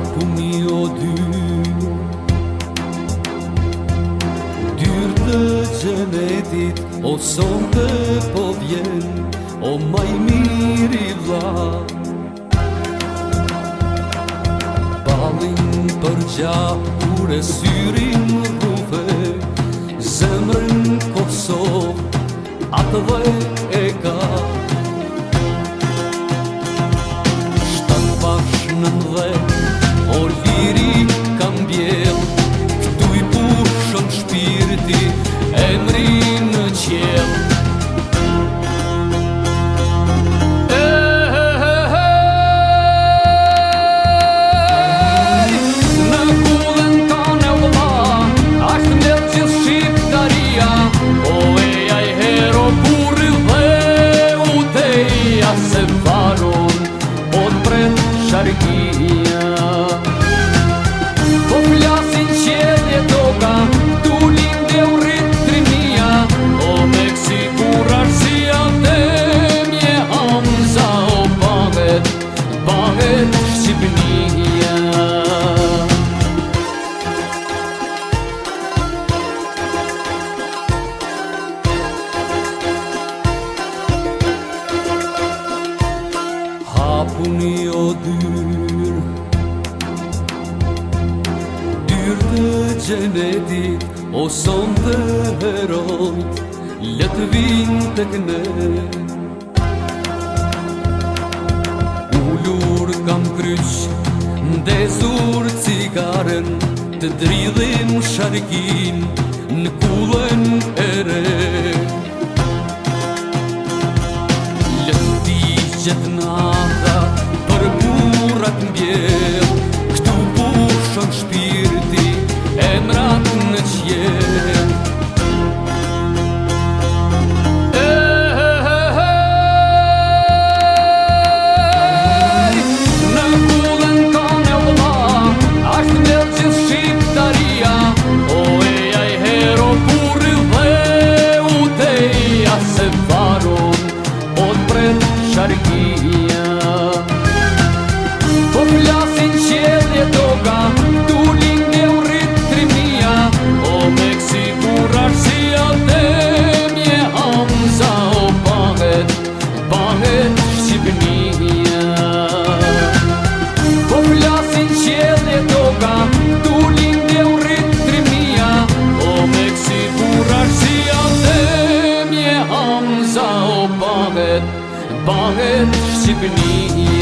kapu mi o dy Dyrë të gjenetit O son të po vjen O maj miri vla Palin për gja Kure syrin duve Zemrën kosov Atë vaj Sarki puni o dyr Dyr të gjenetit o son të herot Letë vin të këne Ulur kam kryq Ndezur cigaren Të dridhin sharkin Në kullën ere Letë di gjithë bakit, bakit si Biniin?